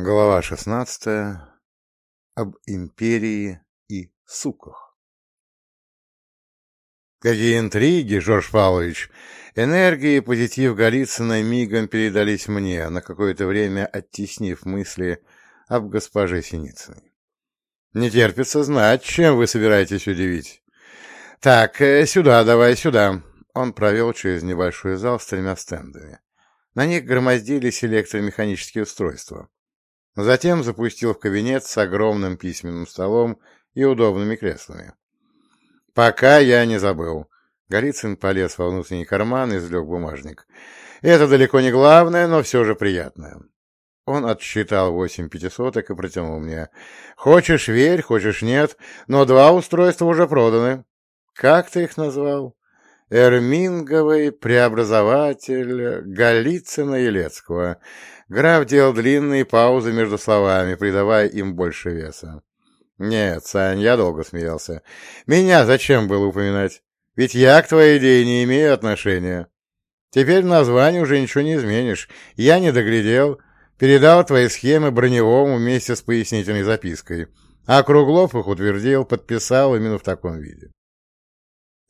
Глава шестнадцатая. Об империи и суках. Какие интриги, Жорж Павлович! Энергия и позитив Голицына мигом передались мне, на какое-то время оттеснив мысли об госпоже Синицыной. Не терпится знать, чем вы собираетесь удивить. Так, э, сюда давай, сюда. Он провел через небольшой зал с тремя стендами. На них громоздились электромеханические устройства. Затем запустил в кабинет с огромным письменным столом и удобными креслами. «Пока я не забыл». Голицын полез во внутренний карман и извлек бумажник. «Это далеко не главное, но все же приятное». Он отсчитал восемь пятисоток и протянул мне. «Хочешь — верь, хочешь — нет, но два устройства уже проданы». «Как ты их назвал?» Эрминговый преобразователь Голицына-Елецкого. Граф делал длинные паузы между словами, придавая им больше веса. «Нет, Сань, я долго смеялся. Меня зачем было упоминать? Ведь я к твоей идее не имею отношения. Теперь название уже ничего не изменишь. Я не доглядел, передал твои схемы Броневому вместе с пояснительной запиской, а Круглов их утвердил, подписал именно в таком виде.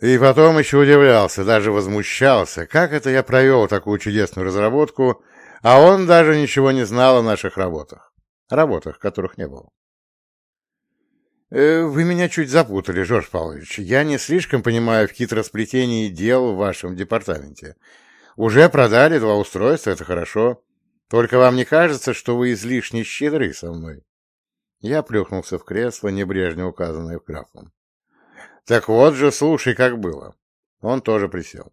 И потом еще удивлялся, даже возмущался, как это я провел такую чудесную разработку, а он даже ничего не знал о наших работах. Работах, которых не было. Э, «Вы меня чуть запутали, Жорж Павлович. Я не слишком понимаю в хитросплетении дел в вашем департаменте. Уже продали два устройства, это хорошо. Только вам не кажется, что вы излишне щедры со мной?» Я плюхнулся в кресло, небрежно указанное графом. «Так вот же, слушай, как было». Он тоже присел.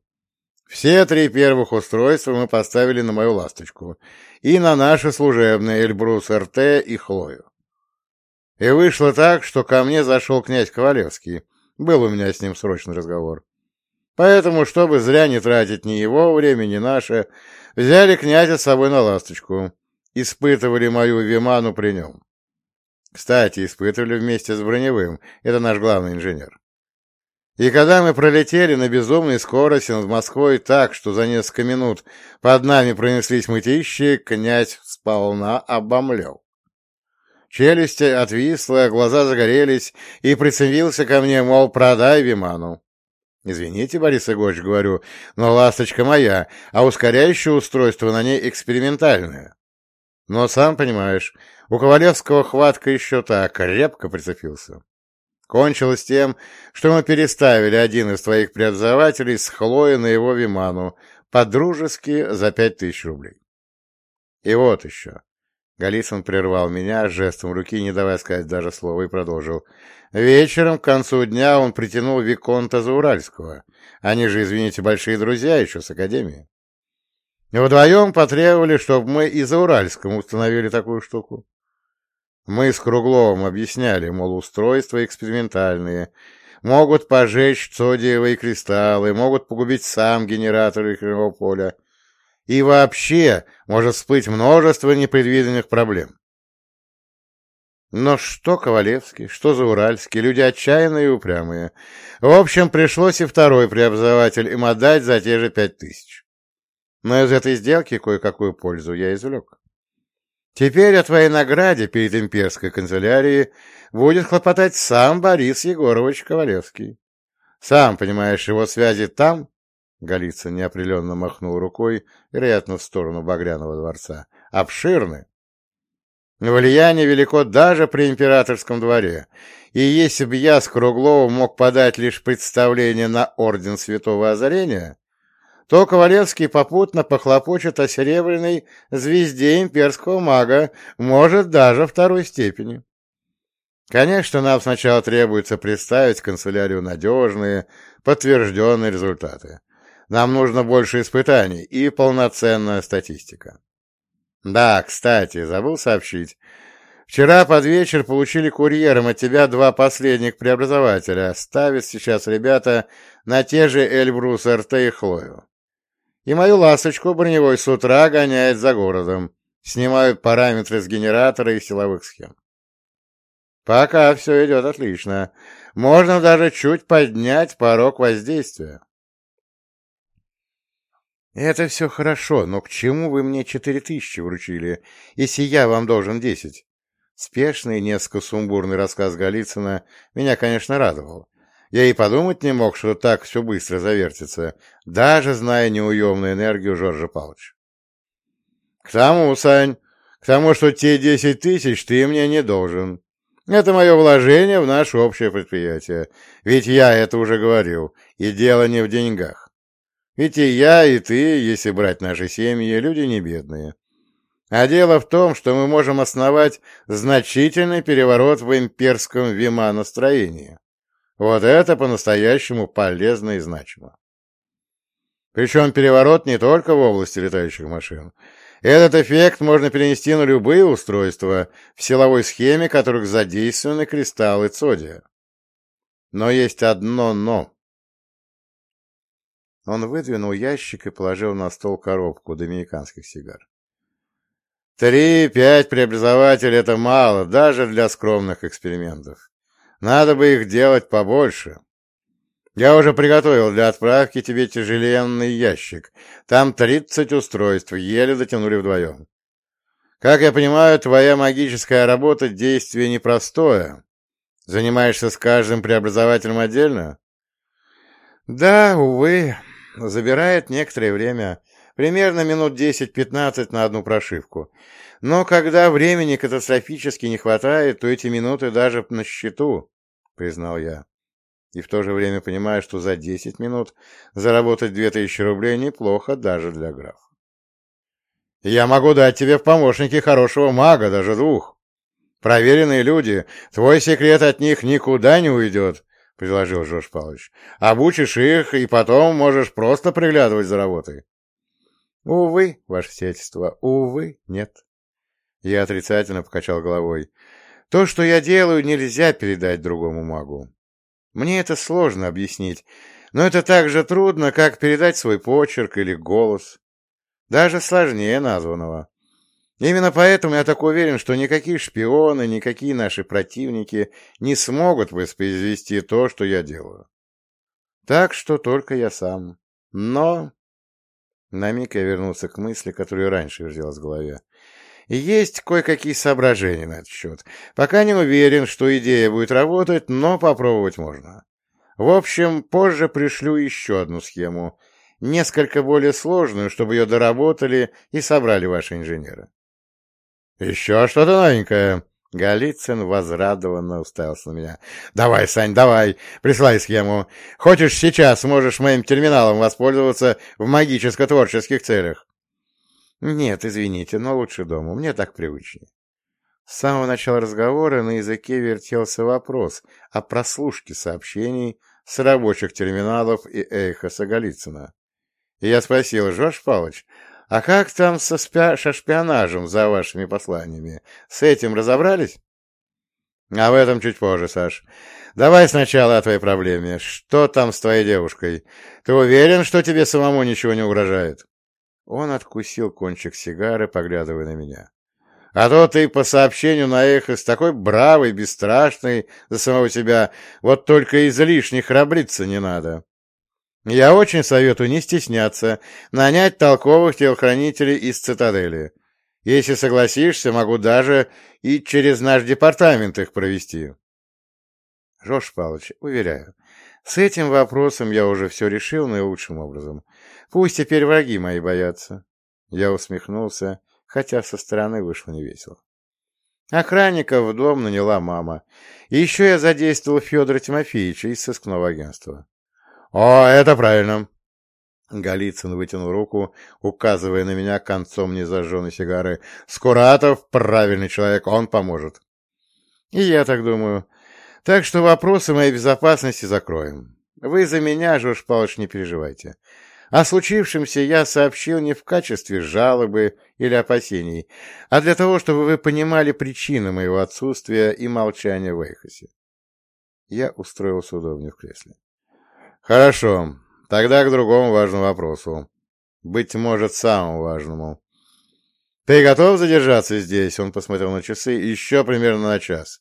Все три первых устройства мы поставили на мою ласточку и на наши служебные Эльбрус РТ и Хлою. И вышло так, что ко мне зашел князь Ковалевский. Был у меня с ним срочный разговор. Поэтому, чтобы зря не тратить ни его время, ни наше, взяли князя с собой на ласточку. Испытывали мою Виману при нем. Кстати, испытывали вместе с Броневым, это наш главный инженер. И когда мы пролетели на безумной скорости над Москвой так, что за несколько минут под нами пронеслись мытищи, князь сполна обомлел. Челюсти отвисла, глаза загорелись, и прицепился ко мне, мол, продай Виману. Извините, Борис Егорович, говорю, но ласточка моя, а ускоряющее устройство на ней экспериментальное. Но сам понимаешь, у Ковалевского хватка еще так, крепко прицепился. Кончилось тем, что мы переставили один из твоих преобразователей с Хлоей на его Виману по-дружески за пять тысяч рублей. И вот еще. Голицын прервал меня жестом руки, не давая сказать даже слова, и продолжил. Вечером, к концу дня, он притянул Виконта Зауральского. Они же, извините, большие друзья еще с Академии. Вдвоем потребовали, чтобы мы и Зауральскому установили такую штуку. Мы с Кругловым объясняли, мол, устройства экспериментальные, могут пожечь цодиевые кристаллы, могут погубить сам генератор электрического поля. И вообще может всплыть множество непредвиденных проблем. Но что Ковалевский, что Зауральский, люди отчаянные и упрямые. В общем, пришлось и второй преобразователь им отдать за те же пять тысяч. Но из этой сделки кое-какую пользу я извлек. Теперь о твоей награде перед имперской канцелярией будет хлопотать сам Борис Егорович Ковалевский. Сам, понимаешь, его связи там, — Голицын неопределенно махнул рукой, вероятно, в сторону Багряного дворца, — обширны. Влияние велико даже при императорском дворе, и если бы я с Кругловым мог подать лишь представление на орден Святого Озарения, то Ковалевский попутно похлопочет о серебряной звезде имперского мага, может, даже второй степени. Конечно, нам сначала требуется представить канцелярию надежные, подтвержденные результаты. Нам нужно больше испытаний и полноценная статистика. Да, кстати, забыл сообщить. Вчера под вечер получили курьером от тебя два последних преобразователя. Ставят сейчас ребята на те же Эльбрус РТ и Хлою. И мою ласточку броневой с утра гоняет за городом. Снимают параметры с генератора и силовых схем. Пока все идет отлично. Можно даже чуть поднять порог воздействия. Это все хорошо, но к чему вы мне четыре тысячи вручили, если я вам должен десять? Спешный, несколько сумбурный рассказ Голицына меня, конечно, радовал. Я и подумать не мог, что так все быстро завертится, даже зная неуемную энергию Жоржа Павловича. К тому, Сань, к тому, что те десять тысяч ты мне не должен. Это мое вложение в наше общее предприятие. Ведь я это уже говорил, и дело не в деньгах. Ведь и я, и ты, если брать наши семьи, люди не бедные. А дело в том, что мы можем основать значительный переворот в имперском виманостроении. Вот это по-настоящему полезно и значимо. Причем переворот не только в области летающих машин. Этот эффект можно перенести на любые устройства в силовой схеме, которых задействованы кристаллы цодия. Но есть одно «но». Он выдвинул ящик и положил на стол коробку доминиканских сигар. Три-пять преобразователей — это мало, даже для скромных экспериментов. Надо бы их делать побольше. Я уже приготовил для отправки тебе тяжеленный ящик. Там тридцать устройств, еле дотянули вдвоем. Как я понимаю, твоя магическая работа — действие непростое. Занимаешься с каждым преобразователем отдельно? Да, увы, забирает некоторое время. Примерно минут 10-15 на одну прошивку. Но когда времени катастрофически не хватает, то эти минуты даже на счету, признал я и в то же время понимая, что за 10 минут заработать 2000 рублей неплохо даже для графа. «Я могу дать тебе в помощники хорошего мага, даже двух. Проверенные люди, твой секрет от них никуда не уйдет», — предложил Жорж Павлович. «Обучишь их, и потом можешь просто приглядывать за работой». «Увы, ваше сельство, увы, нет». Я отрицательно покачал головой. «То, что я делаю, нельзя передать другому магу. Мне это сложно объяснить, но это так же трудно, как передать свой почерк или голос. Даже сложнее названного. Именно поэтому я так уверен, что никакие шпионы, никакие наши противники не смогут воспроизвести то, что я делаю. Так что только я сам. Но... На миг я вернулся к мысли, которую раньше вертелась в голове. И есть кое-какие соображения на этот счет. Пока не уверен, что идея будет работать, но попробовать можно. В общем, позже пришлю еще одну схему, несколько более сложную, чтобы ее доработали и собрали ваши инженеры. «Еще что-то новенькое!» Голицын возрадованно уставился на меня. «Давай, Сань, давай, присылай схему. Хочешь, сейчас можешь моим терминалом воспользоваться в магическо-творческих целях. «Нет, извините, но лучше дома, мне так привычнее». С самого начала разговора на языке вертелся вопрос о прослушке сообщений с рабочих терминалов и эхоса Голицына. И я спросил, Жорж Павлович, а как там со, спя... шпионажем за вашими посланиями? С этим разобрались? А в этом чуть позже, Саш. Давай сначала о твоей проблеме. Что там с твоей девушкой? Ты уверен, что тебе самому ничего не угрожает? Он откусил кончик сигары, поглядывая на меня. А то ты по сообщению на эхо с такой бравой, бесстрашной за самого себя, вот только излишне храбриться не надо. Я очень советую не стесняться, нанять толковых телохранителей из цитадели. Если согласишься, могу даже и через наш департамент их провести. Жорж Павлович, уверяю, с этим вопросом я уже все решил наилучшим образом. Пусть теперь враги мои боятся. Я усмехнулся, хотя со стороны вышло невесело. Охранников в дом наняла мама. И еще я задействовал Федора Тимофеевича из сыскного агентства. — О, это правильно! Голицын вытянул руку, указывая на меня концом незажженной сигары. — Скуратов — правильный человек, он поможет. — И я так думаю. Так что вопросы моей безопасности закроем. Вы за меня, Жорж Павлович, не переживайте. О случившемся я сообщил не в качестве жалобы или опасений, а для того, чтобы вы понимали причины моего отсутствия и молчания в Эйхосе. Я устроился удобнее в кресле. Хорошо, тогда к другому важному вопросу. Быть может, самому важному. Ты готов задержаться здесь? Он посмотрел на часы. Еще примерно на час.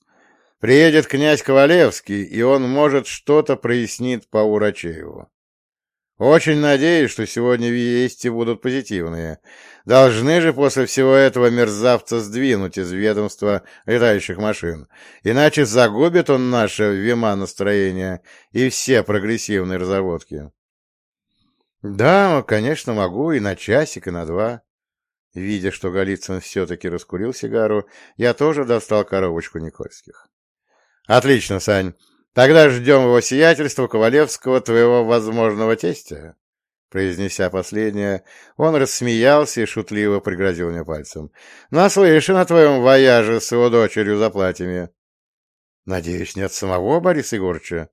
Приедет князь Ковалевский, и он, может, что-то прояснит по Урачееву. Очень надеюсь, что сегодня вести будут позитивные. Должны же после всего этого мерзавца сдвинуть из ведомства летающих машин, иначе загубит он наше вима-настроение и все прогрессивные разработки. Да, конечно, могу и на часик, и на два. Видя, что Голицын все-таки раскурил сигару, я тоже достал коробочку Никольских. Отлично, Сань. Тогда ждем его сиятельства Ковалевского, твоего возможного тестя. Произнеся последнее, он рассмеялся и шутливо пригрозил мне пальцем. «Наслышан о твоем вояже с его дочерью за платьями». «Надеюсь, нет самого Бориса Егорыча?»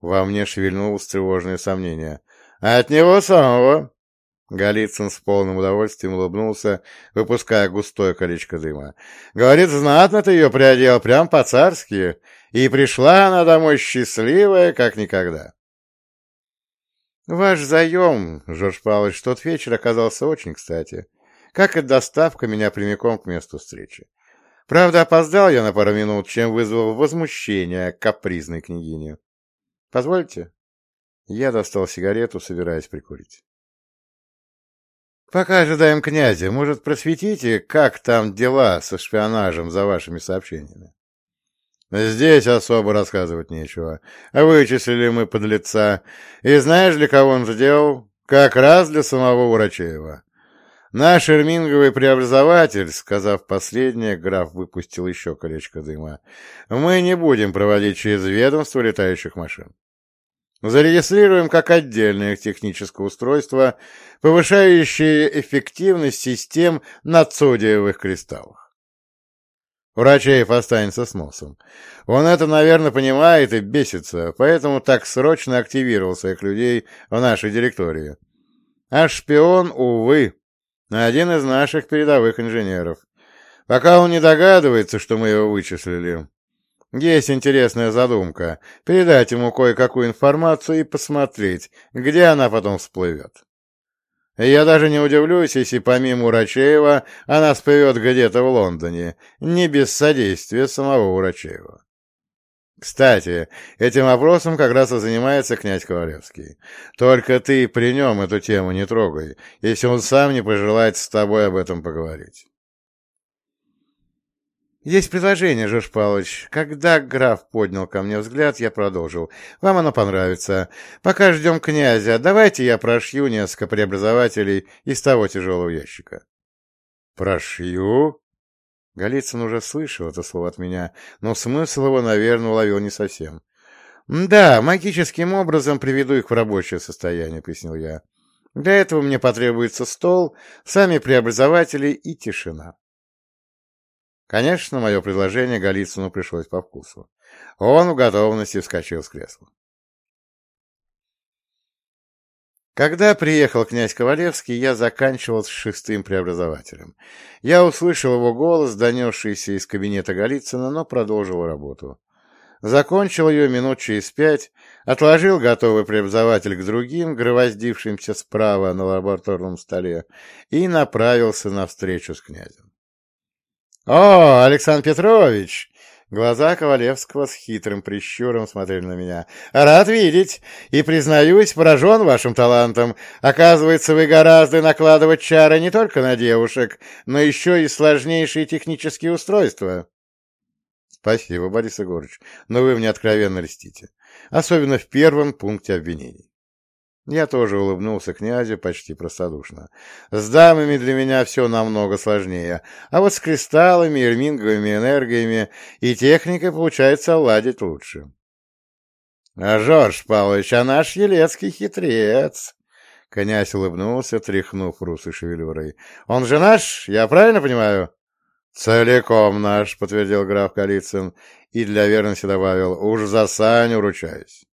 Во мне шевельнулось тревожное сомнение. «От него самого!» Голицын с полным удовольствием улыбнулся, выпуская густое колечко дыма. «Говорит, знатно ты ее приодел, прям по-царски, и пришла она домой счастливая, как никогда». «Ваш заем, Жорж Павлович, тот вечер оказался очень кстати. Как и доставка меня прямиком к месту встречи. Правда, опоздал я на пару минут, чем вызвал возмущение капризной княгини. Позвольте?» Я достал сигарету, собираясь прикурить. «Пока ожидаем князя, может, просветите, как там дела со шпионажем за вашими сообщениями?» «Здесь особо рассказывать нечего. Вычислили мы подлеца. И знаешь, для кого он сделал? Как раз для самого Урачеева. Наш эрминговый преобразователь, сказав последнее, граф выпустил еще колечко дыма, мы не будем проводить через ведомство летающих машин. Зарегистрируем как отдельное техническое устройство, повышающее эффективность систем на цодиевых кристаллах. Врачеев останется с носом. Он это, наверное, понимает и бесится, поэтому так срочно активировал своих людей в нашей директории. А шпион, увы, один из наших передовых инженеров. Пока он не догадывается, что мы его вычислили, есть интересная задумка — передать ему кое-какую информацию и посмотреть, где она потом всплывет. Я даже не удивлюсь, если помимо Урачеева она всплывет где-то в Лондоне, не без содействия самого Урачеева. Кстати, этим вопросом как раз и занимается князь Ковалевский. Только ты при нем эту тему не трогай, если он сам не пожелает с тобой об этом поговорить. «Есть предложение, Жорж Павлович. Когда граф поднял ко мне взгляд, я продолжил. Вам оно понравится. Пока ждем князя, давайте я прошью несколько преобразователей из того тяжелого ящика». «Прошью?» Голицын уже слышал это слово от меня, но смысл его, наверное, уловил не совсем. «Да, магическим образом приведу их в рабочее состояние», — пояснил я. «Для этого мне потребуется стол, сами преобразователи и тишина». Конечно, мое предложение Голицыну пришлось по вкусу. Он в готовности вскочил с кресла. Когда приехал князь Ковалевский, я заканчивал с шестым преобразователем. Я услышал его голос, донесшийся из кабинета Голицына, но продолжил работу. Закончил ее минут через пять, отложил готовый преобразователь к другим, громоздившимся справа на лабораторном столе, и направился на встречу с князем. «О, Александр Петрович!» Глаза Ковалевского с хитрым прищуром смотрели на меня. «Рад видеть и, признаюсь, поражен вашим талантом. Оказывается, вы гораздо накладывать чары не только на девушек, но еще и сложнейшие технические устройства». «Спасибо, Борис Егорович, но вы мне откровенно льстите, особенно в первом пункте обвинений. Я тоже улыбнулся князю почти простодушно. С дамами для меня все намного сложнее, а вот с кристаллами, эрминговыми энергиями и техникой получается ладить лучше. — А Жорж Павлович, а наш Елецкий хитрец! Князь улыбнулся, тряхнув русой шевелюрой. — Он же наш, я правильно понимаю? — Целиком наш, — подтвердил граф Голицын и для верности добавил. — Уж за Саню ручаюсь.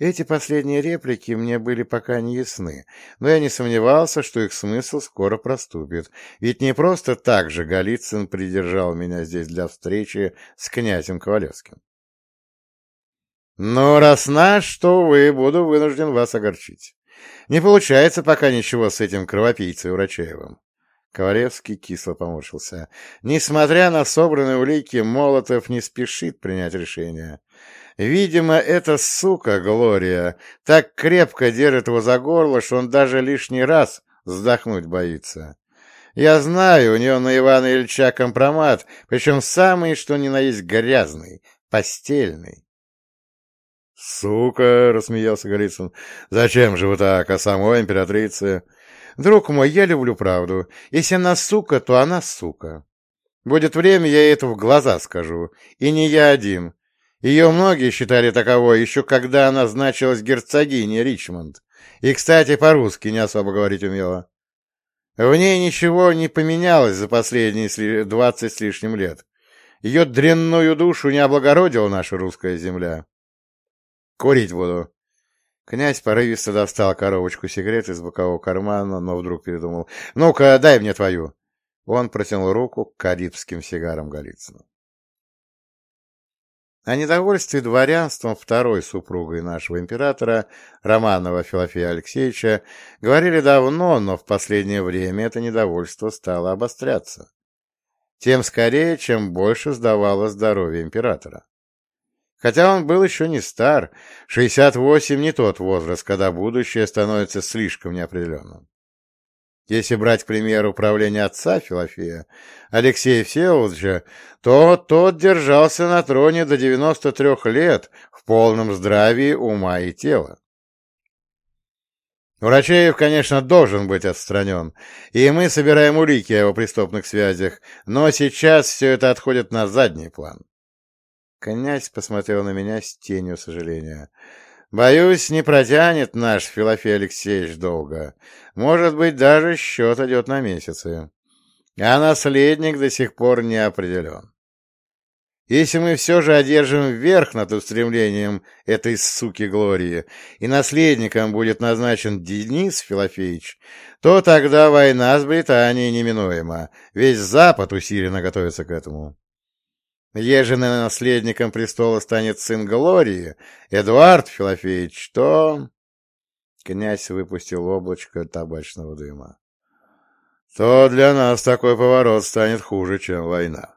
Эти последние реплики мне были пока не ясны, но я не сомневался, что их смысл скоро проступит, ведь не просто так же Голицын придержал меня здесь для встречи с князем Ковалевским. «Ну, раз наш, то, увы, буду вынужден вас огорчить. Не получается пока ничего с этим кровопийцей Урачаевым». Ковалевский кисло поморщился. Несмотря на собранные улики, Молотов не спешит принять решение. Видимо, эта сука, Глория, так крепко держит его за горло, что он даже лишний раз вздохнуть боится. Я знаю, у него на Ивана Ильича компромат, причем самый, что ни на есть, грязный, постельный. «Сука!» — рассмеялся Голицын. «Зачем же вы так, а самой императрице?» «Друг мой, я люблю правду. Если она сука, то она сука. Будет время, я это в глаза скажу. И не я один. Ее многие считали таковой, еще когда она значилась герцогиней Ричмонд. И, кстати, по-русски не особо говорить умела. В ней ничего не поменялось за последние двадцать с лишним лет. Ее дрянную душу не облагородила наша русская земля. Курить буду. Князь порывисто достал коробочку сигарет из бокового кармана, но вдруг передумал. «Ну-ка, дай мне твою!» Он протянул руку к карибским сигарам Голицыну. О недовольстве дворянством второй супругой нашего императора, Романова Филофея Алексеевича, говорили давно, но в последнее время это недовольство стало обостряться. Тем скорее, чем больше сдавало здоровье императора. Хотя он был еще не стар, 68 не тот возраст, когда будущее становится слишком неопределенным. Если брать, к примеру, управление отца Филофея, Алексея Всеволодовича, то тот держался на троне до 93 лет в полном здравии ума и тела. Врачеев, конечно, должен быть отстранен, и мы собираем улики о его преступных связях, но сейчас все это отходит на задний план. Князь посмотрел на меня с тенью сожаления. «Боюсь, не протянет наш Филофей Алексеевич долго. Может быть, даже счет идет на месяцы. А наследник до сих пор не определен. Если мы все же одержим верх над устремлением этой суки Глории, и наследником будет назначен Денис Филофеевич, то тогда война с Британией неминуема. Весь Запад усиленно готовится к этому. Ежели наследником престола станет сын Глории, Эдуард Филофеевич, то... Князь выпустил облачко табачного дыма. То для нас такой поворот станет хуже, чем война,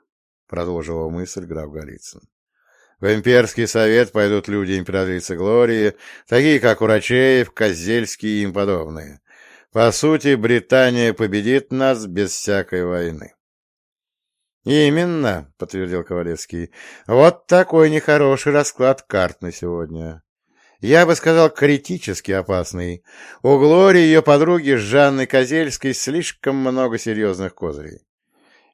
продолжила мысль граф Голицын. В имперский совет пойдут люди императрицы Глории, такие как Урачеев, Козельский и им подобные. По сути, Британия победит нас без всякой войны. «Именно», — подтвердил Ковалевский. «Вот такой нехороший расклад карт на сегодня. Я бы сказал, критически опасный. У Глории и ее подруги Жанны Козельской слишком много серьезных козырей.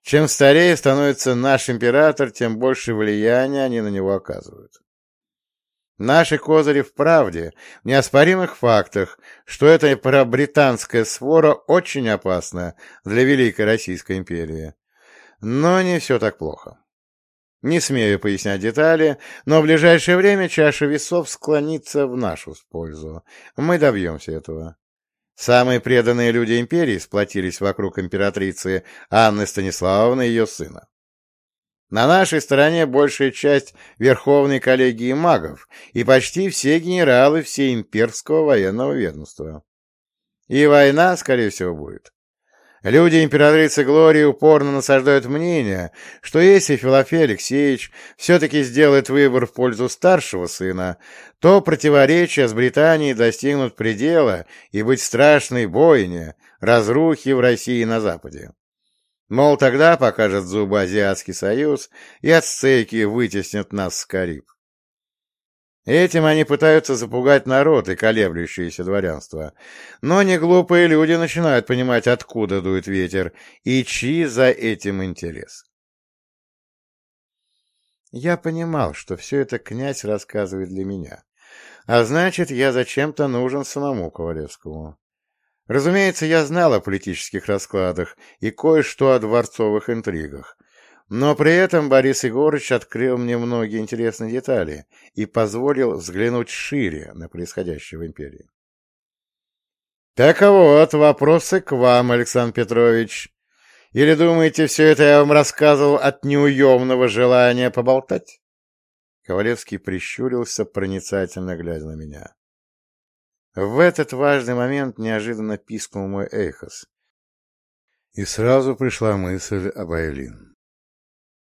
Чем старее становится наш император, тем больше влияния они на него оказывают. Наши козыри в правде, в неоспоримых фактах, что эта британская свора очень опасна для Великой Российской империи. Но не все так плохо. Не смею пояснять детали, но в ближайшее время чаша весов склонится в нашу пользу. Мы добьемся этого. Самые преданные люди империи сплотились вокруг императрицы Анны Станиславовны и ее сына. На нашей стороне большая часть Верховной коллегии магов и почти все генералы всеимперского военного ведомства. И война, скорее всего, будет. Люди императрицы Глории упорно насаждают мнение, что если Филофей Алексеевич все-таки сделает выбор в пользу старшего сына, то противоречия с Британией достигнут предела и быть страшной бойне, разрухи в России и на Западе. Мол, тогда покажет зубы Азиатский союз, и ацтеки вытеснят нас с Кариб. Этим они пытаются запугать народ и колеблющееся дворянство. Но неглупые люди начинают понимать, откуда дует ветер и чьи за этим интерес. Я понимал, что все это князь рассказывает для меня. А значит, я зачем-то нужен самому Ковалевскому. Разумеется, я знал о политических раскладах и кое-что о дворцовых интригах, но при этом Борис Егорович открыл мне многие интересные детали и позволил взглянуть шире на происходящее в империи. Так вот, вопросы к вам, Александр Петрович. Или думаете, все это я вам рассказывал от неуемного желания поболтать? Ковалевский прищурился, проницательно глядя на меня. В этот важный момент неожиданно пискнул мой эхос, и сразу пришла мысль об Айлин.